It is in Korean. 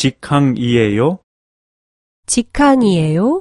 직항이에요? 직항이에요?